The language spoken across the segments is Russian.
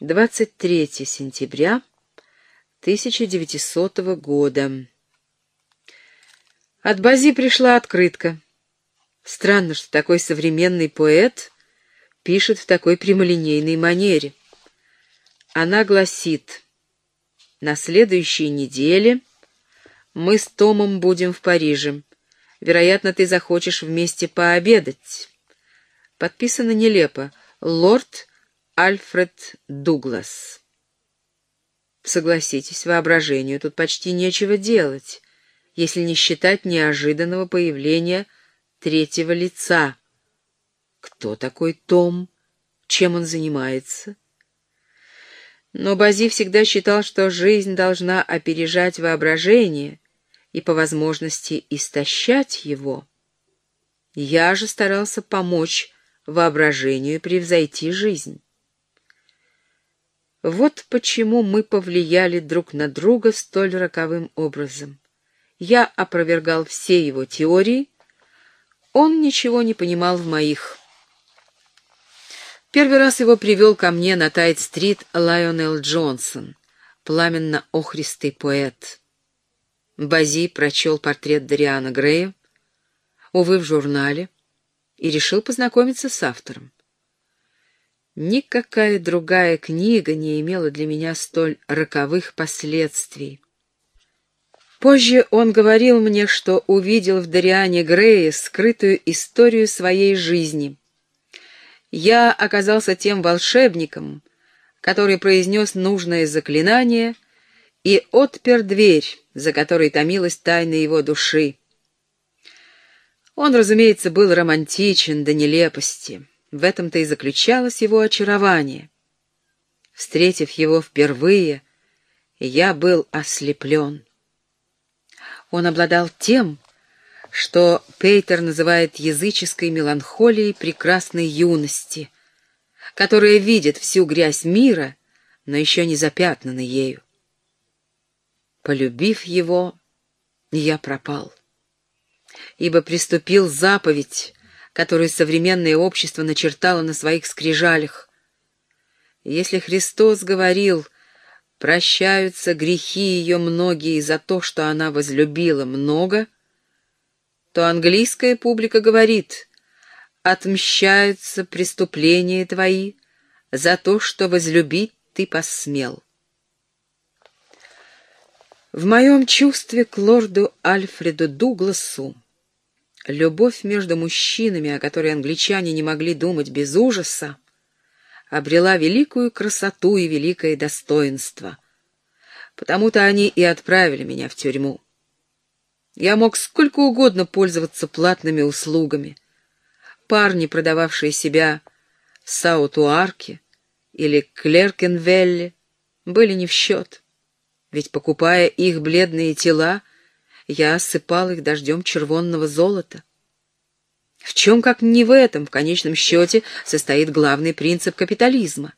23 сентября 1900 года. От Бази пришла открытка. Странно, что такой современный поэт пишет в такой прямолинейной манере. Она гласит «На следующей неделе мы с Томом будем в Париже. Вероятно, ты захочешь вместе пообедать». Подписано нелепо «Лорд Альфред Дуглас». Согласитесь, воображению тут почти нечего делать, если не считать неожиданного появления третьего лица. Кто такой Том? Чем он занимается? Но Бази всегда считал, что жизнь должна опережать воображение и, по возможности, истощать его. Я же старался помочь воображению превзойти жизнь. Вот почему мы повлияли друг на друга столь роковым образом. Я опровергал все его теории, он ничего не понимал в моих. Первый раз его привел ко мне на Тайт-стрит Лайонел Джонсон, пламенно-охристый поэт. Бази прочел портрет Дариана Грея, увы, в журнале, и решил познакомиться с автором. Никакая другая книга не имела для меня столь роковых последствий. Позже он говорил мне, что увидел в Дариане Грее скрытую историю своей жизни. Я оказался тем волшебником, который произнес нужное заклинание и отпер дверь, за которой томилась тайна его души. Он, разумеется, был романтичен до нелепости. В этом-то и заключалось его очарование. Встретив его впервые, я был ослеплен. Он обладал тем, что Пейтер называет языческой меланхолией прекрасной юности, которая видит всю грязь мира, но еще не запятнана ею. Полюбив его, я пропал, ибо приступил заповедь, которую современное общество начертало на своих скрижалях. Если Христос говорил «прощаются грехи ее многие за то, что она возлюбила много», то английская публика говорит «отмщаются преступления твои за то, что возлюбить ты посмел». В моем чувстве к лорду Альфреду Дугласу Любовь между мужчинами, о которой англичане не могли думать без ужаса, обрела великую красоту и великое достоинство. Потому-то они и отправили меня в тюрьму. Я мог сколько угодно пользоваться платными услугами. Парни, продававшие себя в Саутуарке или Клеркенвелле, были не в счет. Ведь, покупая их бледные тела, я осыпал их дождем червонного золота. В чем, как не в этом, в конечном счете, состоит главный принцип капитализма?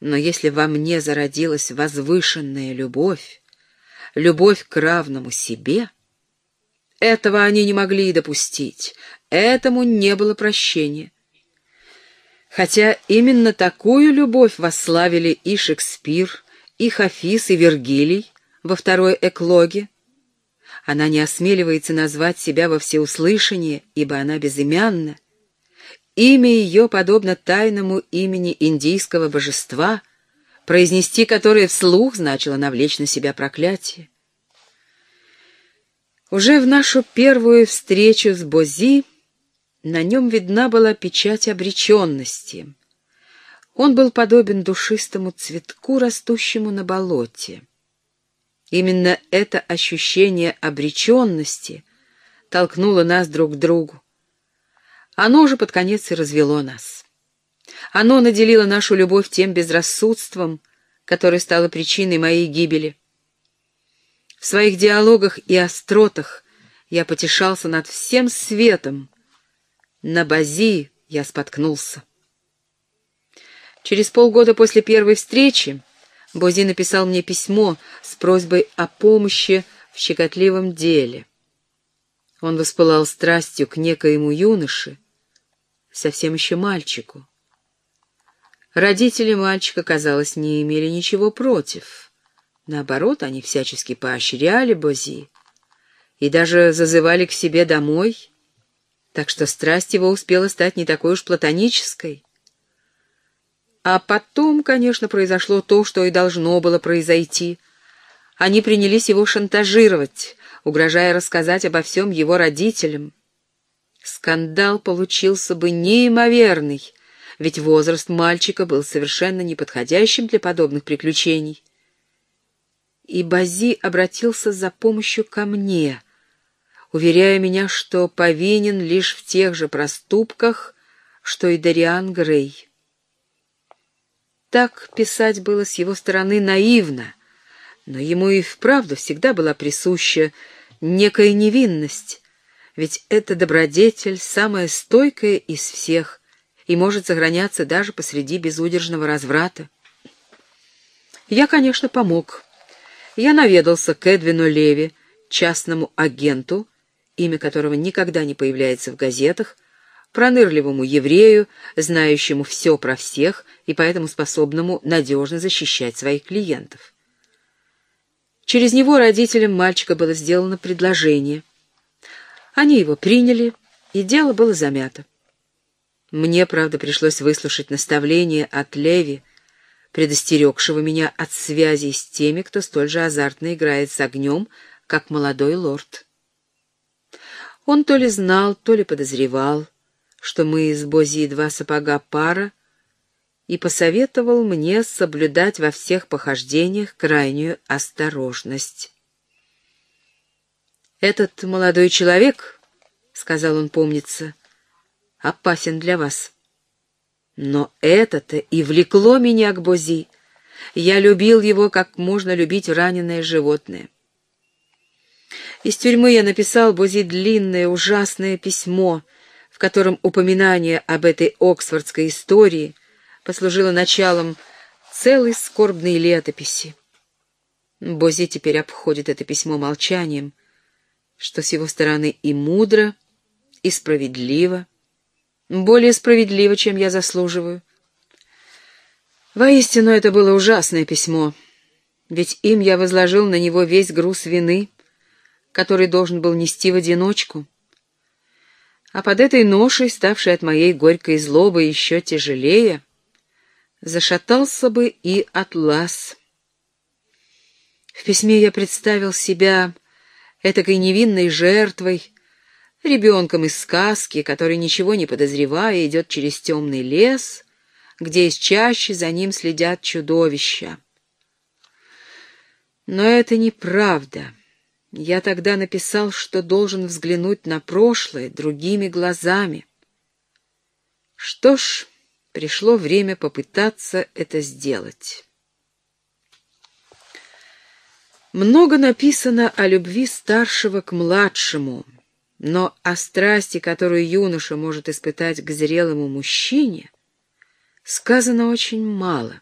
Но если во мне зародилась возвышенная любовь, любовь к равному себе, этого они не могли допустить, этому не было прощения. Хотя именно такую любовь восславили и Шекспир, и Хафиз, и Вергилий во второй эклоге, она не осмеливается назвать себя во всеуслышание, ибо она безымянна. Имя ее подобно тайному имени индийского божества, произнести которое вслух значило навлечь на себя проклятие. Уже в нашу первую встречу с Бози на нем видна была печать обреченности. Он был подобен душистому цветку, растущему на болоте. Именно это ощущение обреченности толкнуло нас друг к другу. Оно же под конец и развело нас. Оно наделило нашу любовь тем безрассудством, которое стало причиной моей гибели. В своих диалогах и остротах я потешался над всем светом. На бази я споткнулся. Через полгода после первой встречи Бози написал мне письмо с просьбой о помощи в щекотливом деле. Он воспылал страстью к некоему юноше, совсем еще мальчику. Родители мальчика, казалось, не имели ничего против. Наоборот, они всячески поощряли Бози и даже зазывали к себе домой, так что страсть его успела стать не такой уж платонической. А потом, конечно, произошло то, что и должно было произойти. Они принялись его шантажировать, угрожая рассказать обо всем его родителям. Скандал получился бы неимоверный, ведь возраст мальчика был совершенно неподходящим для подобных приключений. И Бази обратился за помощью ко мне, уверяя меня, что повинен лишь в тех же проступках, что и Дариан Грей. Так писать было с его стороны наивно, но ему и вправду всегда была присуща некая невинность, ведь эта добродетель самая стойкая из всех и может сохраняться даже посреди безудержного разврата. Я, конечно, помог. Я наведался к Эдвину Леви, частному агенту, имя которого никогда не появляется в газетах, пронырливому еврею, знающему все про всех и поэтому способному надежно защищать своих клиентов. Через него родителям мальчика было сделано предложение. Они его приняли, и дело было замято. Мне, правда, пришлось выслушать наставление от Леви, предостерегшего меня от связи с теми, кто столь же азартно играет с огнем, как молодой лорд. Он то ли знал, то ли подозревал, что мы из Бози два сапога пара, и посоветовал мне соблюдать во всех похождениях крайнюю осторожность. «Этот молодой человек, — сказал он, помнится, — опасен для вас. Но это-то и влекло меня к Бози. Я любил его, как можно любить раненое животное. Из тюрьмы я написал Бози длинное, ужасное письмо — в котором упоминание об этой оксфордской истории послужило началом целой скорбной летописи. Бози теперь обходит это письмо молчанием, что с его стороны и мудро, и справедливо, более справедливо, чем я заслуживаю. Воистину, это было ужасное письмо, ведь им я возложил на него весь груз вины, который должен был нести в одиночку а под этой ношей, ставшей от моей горькой злобы еще тяжелее, зашатался бы и атлас. В письме я представил себя этакой невинной жертвой, ребенком из сказки, который, ничего не подозревая, идет через темный лес, где из чаще за ним следят чудовища. Но это неправда. Я тогда написал, что должен взглянуть на прошлое другими глазами. Что ж, пришло время попытаться это сделать. Много написано о любви старшего к младшему, но о страсти, которую юноша может испытать к зрелому мужчине, сказано очень мало.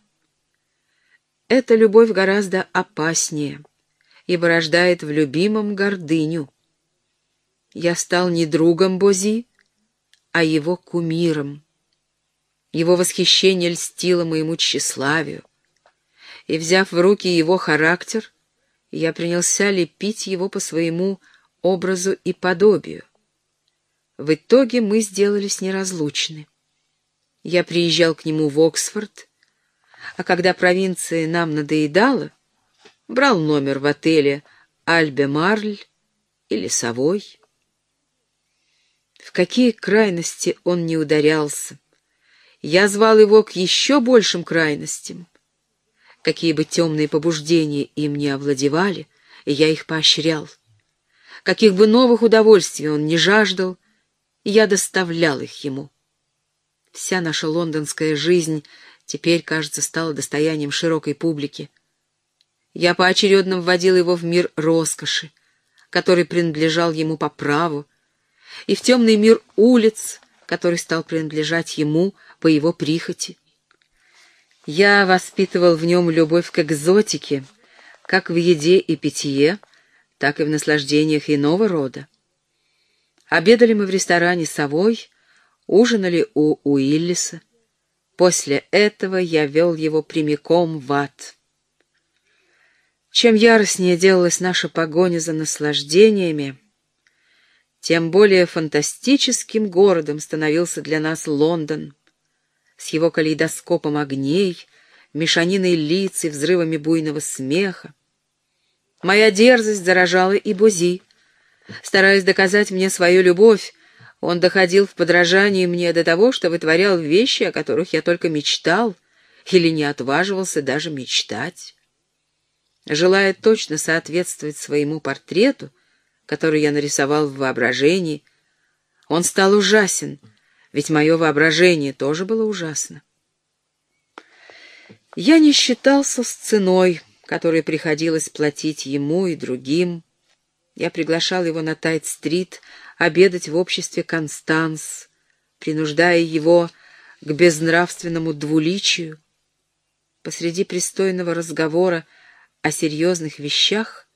Эта любовь гораздо опаснее — ибо рождает в любимом гордыню. Я стал не другом Бози, а его кумиром. Его восхищение льстило моему тщеславию, и, взяв в руки его характер, я принялся лепить его по своему образу и подобию. В итоге мы сделались неразлучны. Я приезжал к нему в Оксфорд, а когда провинция нам надоедала, брал номер в отеле «Альбе Марль» или «Совой». В какие крайности он не ударялся. Я звал его к еще большим крайностям. Какие бы темные побуждения им не овладевали, я их поощрял. Каких бы новых удовольствий он не жаждал, я доставлял их ему. Вся наша лондонская жизнь теперь, кажется, стала достоянием широкой публики. Я поочередно вводил его в мир роскоши, который принадлежал ему по праву, и в темный мир улиц, который стал принадлежать ему по его прихоти. Я воспитывал в нем любовь к экзотике, как в еде и питье, так и в наслаждениях иного рода. Обедали мы в ресторане «Совой», ужинали у Уиллиса. После этого я вел его прямиком в ад. Чем яростнее делалась наша погоня за наслаждениями, тем более фантастическим городом становился для нас Лондон с его калейдоскопом огней, мешаниной лиц и взрывами буйного смеха. Моя дерзость заражала и Бузи. Стараясь доказать мне свою любовь, он доходил в подражании мне до того, что вытворял вещи, о которых я только мечтал или не отваживался даже мечтать. Желая точно соответствовать своему портрету, который я нарисовал в воображении, он стал ужасен, ведь мое воображение тоже было ужасно. Я не считался с ценой, которой приходилось платить ему и другим. Я приглашал его на Тайт-стрит обедать в обществе Констанс, принуждая его к безнравственному двуличию. Посреди пристойного разговора о серьезных вещах,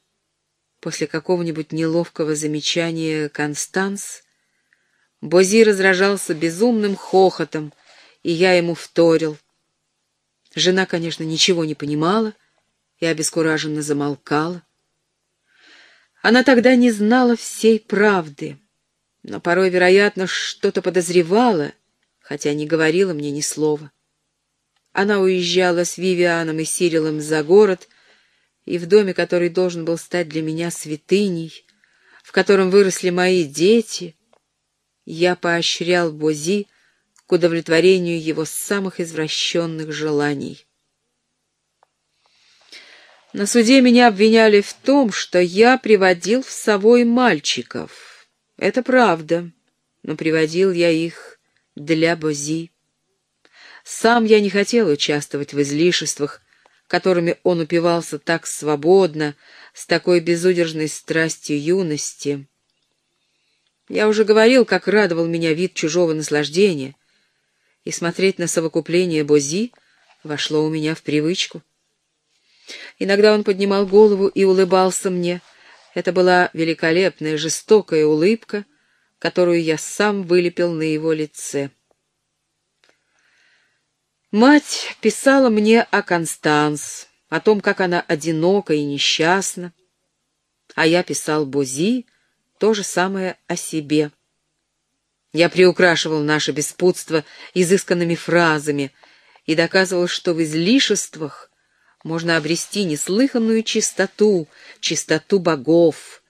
после какого-нибудь неловкого замечания Констанс, Бози разражался безумным хохотом, и я ему вторил. Жена, конечно, ничего не понимала и обескураженно замолкала. Она тогда не знала всей правды, но порой, вероятно, что-то подозревала, хотя не говорила мне ни слова. Она уезжала с Вивианом и Сирилом за город, и в доме, который должен был стать для меня святыней, в котором выросли мои дети, я поощрял Бози к удовлетворению его самых извращенных желаний. На суде меня обвиняли в том, что я приводил в совой мальчиков. Это правда, но приводил я их для Бози. Сам я не хотел участвовать в излишествах, которыми он упивался так свободно, с такой безудержной страстью юности. Я уже говорил, как радовал меня вид чужого наслаждения, и смотреть на совокупление Бози вошло у меня в привычку. Иногда он поднимал голову и улыбался мне. Это была великолепная, жестокая улыбка, которую я сам вылепил на его лице. Мать писала мне о Констанс, о том, как она одинока и несчастна, а я писал Бози то же самое о себе. Я приукрашивал наше беспутство изысканными фразами и доказывал, что в излишествах можно обрести неслыханную чистоту, чистоту богов.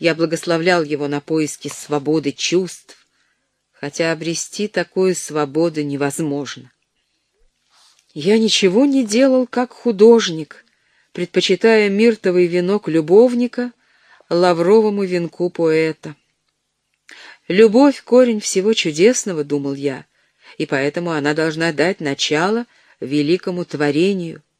Я благословлял его на поиски свободы чувств, хотя обрести такую свободу невозможно. Я ничего не делал как художник, предпочитая миртовый венок любовника лавровому венку поэта. Любовь — корень всего чудесного, — думал я, и поэтому она должна дать начало великому творению —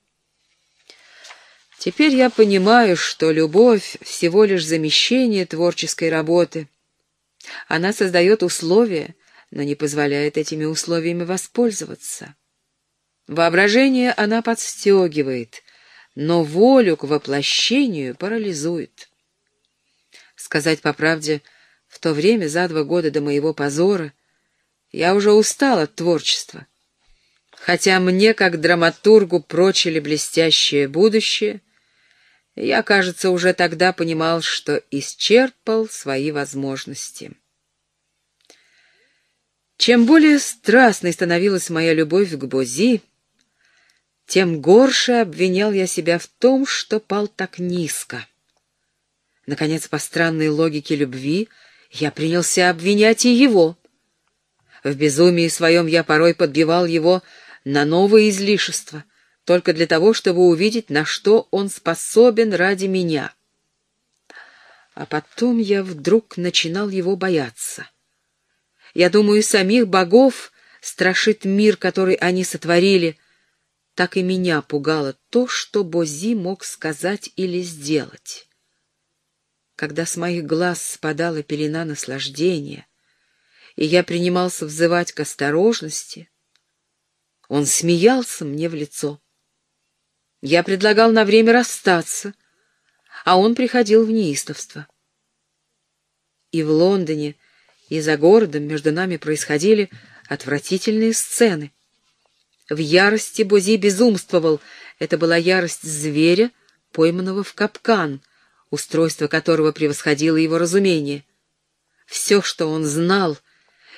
Теперь я понимаю, что любовь — всего лишь замещение творческой работы. Она создает условия, но не позволяет этими условиями воспользоваться. Воображение она подстегивает, но волю к воплощению парализует. Сказать по правде, в то время, за два года до моего позора, я уже устал от творчества. Хотя мне, как драматургу, прочили блестящее будущее — я, кажется, уже тогда понимал, что исчерпал свои возможности. Чем более страстной становилась моя любовь к Бози, тем горше обвинял я себя в том, что пал так низко. Наконец, по странной логике любви, я принялся обвинять и его. В безумии своем я порой подбивал его на новые излишества, только для того, чтобы увидеть, на что он способен ради меня. А потом я вдруг начинал его бояться. Я думаю, самих богов страшит мир, который они сотворили. Так и меня пугало то, что Бози мог сказать или сделать. Когда с моих глаз спадала пелена наслаждения, и я принимался взывать к осторожности, он смеялся мне в лицо. Я предлагал на время расстаться, а он приходил в неистовство. И в Лондоне, и за городом между нами происходили отвратительные сцены. В ярости Бози безумствовал. Это была ярость зверя, пойманного в капкан, устройство которого превосходило его разумение. Все, что он знал,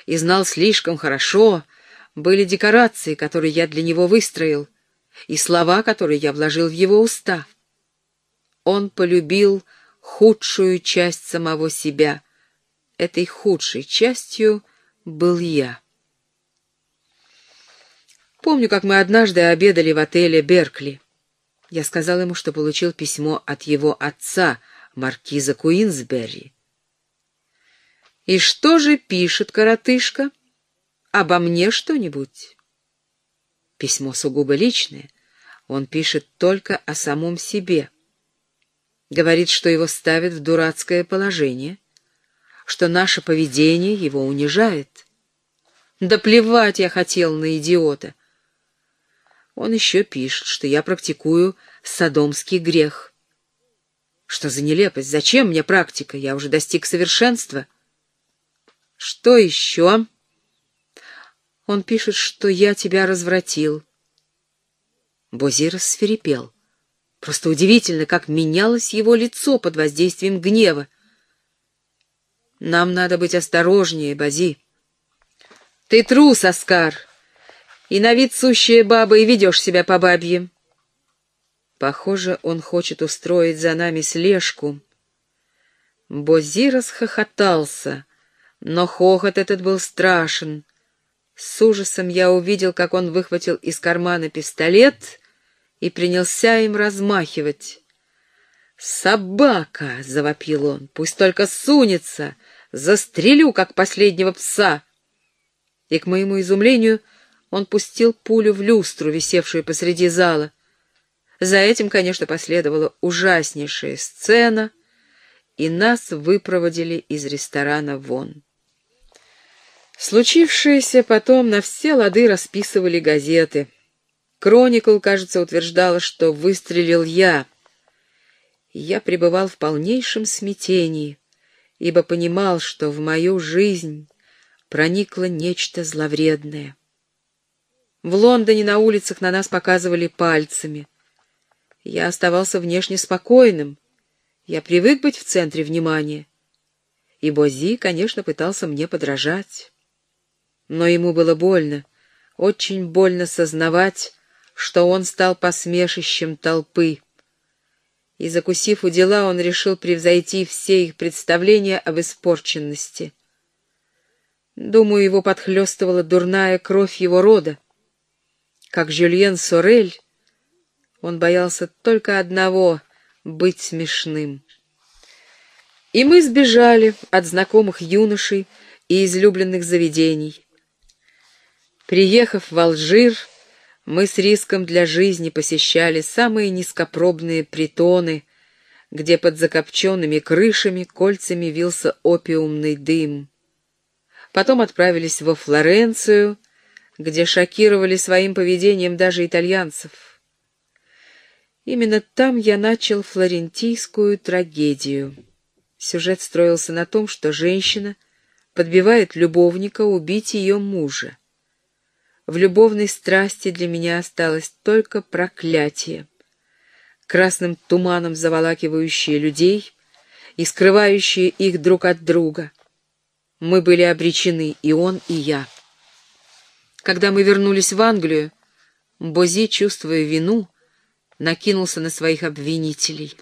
и знал слишком хорошо, были декорации, которые я для него выстроил, и слова, которые я вложил в его уста. Он полюбил худшую часть самого себя. Этой худшей частью был я. Помню, как мы однажды обедали в отеле «Беркли». Я сказал ему, что получил письмо от его отца, маркиза Куинсберри. «И что же пишет коротышка? Обо мне что-нибудь?» Письмо сугубо личное. Он пишет только о самом себе. Говорит, что его ставит в дурацкое положение, что наше поведение его унижает. Да плевать я хотел на идиота. Он еще пишет, что я практикую садомский грех. Что за нелепость? Зачем мне практика? Я уже достиг совершенства. Что еще? Он пишет, что я тебя развратил. Бози рассверепел. Просто удивительно, как менялось его лицо под воздействием гнева. Нам надо быть осторожнее, Бази. Ты трус, Оскар, и на вид сущая баба, и ведешь себя по бабье. Похоже, он хочет устроить за нами слежку. Бози расхохотался, но хохот этот был страшен. С ужасом я увидел, как он выхватил из кармана пистолет и принялся им размахивать. «Собака!» — завопил он. «Пусть только сунется! Застрелю, как последнего пса!» И, к моему изумлению, он пустил пулю в люстру, висевшую посреди зала. За этим, конечно, последовала ужаснейшая сцена, и нас выпроводили из ресторана вон. Случившееся потом на все лады расписывали газеты — Кроникл, кажется, утверждала, что выстрелил я. Я пребывал в полнейшем смятении, ибо понимал, что в мою жизнь проникло нечто зловредное. В Лондоне на улицах на нас показывали пальцами. Я оставался внешне спокойным. Я привык быть в центре внимания. И Бози, конечно, пытался мне подражать. Но ему было больно, очень больно сознавать, что он стал посмешищем толпы. И, закусив у дела, он решил превзойти все их представления об испорченности. Думаю, его подхлестывала дурная кровь его рода. Как Жюльен Сорель, он боялся только одного — быть смешным. И мы сбежали от знакомых юношей и излюбленных заведений. Приехав в Алжир, мы с риском для жизни посещали самые низкопробные притоны, где под закопченными крышами кольцами вился опиумный дым. Потом отправились во Флоренцию, где шокировали своим поведением даже итальянцев. Именно там я начал флорентийскую трагедию. Сюжет строился на том, что женщина подбивает любовника убить ее мужа. В любовной страсти для меня осталось только проклятие, красным туманом заволакивающие людей и скрывающие их друг от друга. Мы были обречены, и он, и я. Когда мы вернулись в Англию, Бози, чувствуя вину, накинулся на своих обвинителей.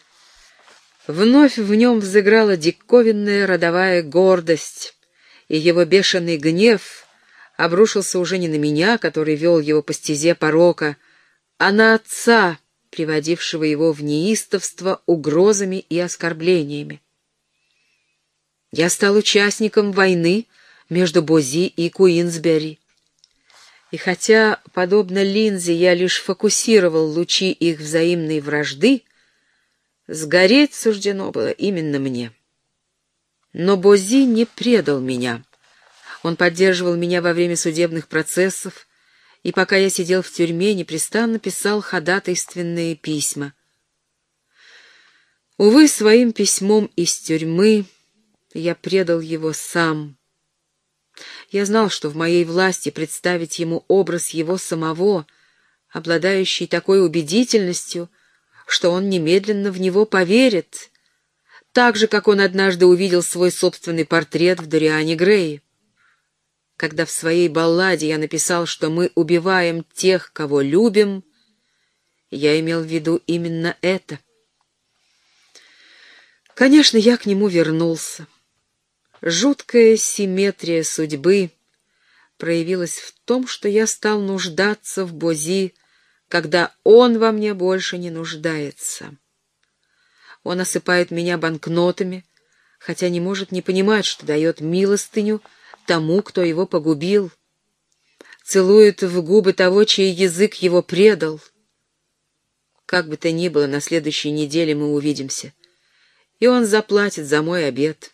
Вновь в нем взыграла диковинная родовая гордость, и его бешеный гнев — обрушился уже не на меня, который вел его по стезе порока, а на отца, приводившего его в неистовство угрозами и оскорблениями. Я стал участником войны между Бози и Куинсбери. И хотя, подобно линзе, я лишь фокусировал лучи их взаимной вражды, сгореть суждено было именно мне. Но Бози не предал меня. Он поддерживал меня во время судебных процессов, и пока я сидел в тюрьме, непрестанно писал ходатайственные письма. Увы, своим письмом из тюрьмы я предал его сам. Я знал, что в моей власти представить ему образ его самого, обладающий такой убедительностью, что он немедленно в него поверит, так же, как он однажды увидел свой собственный портрет в Дориане Грее. Когда в своей балладе я написал, что мы убиваем тех, кого любим, я имел в виду именно это. Конечно, я к нему вернулся. Жуткая симметрия судьбы проявилась в том, что я стал нуждаться в Бози, когда он во мне больше не нуждается. Он осыпает меня банкнотами, хотя не может не понимать, что дает милостыню тому, кто его погубил. Целует в губы того, чей язык его предал. Как бы то ни было, на следующей неделе мы увидимся, и он заплатит за мой обед.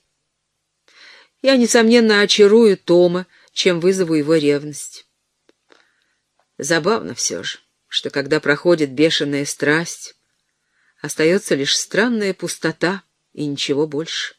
Я, несомненно, очарую Тома, чем вызову его ревность. Забавно все же, что когда проходит бешеная страсть, остается лишь странная пустота и ничего больше.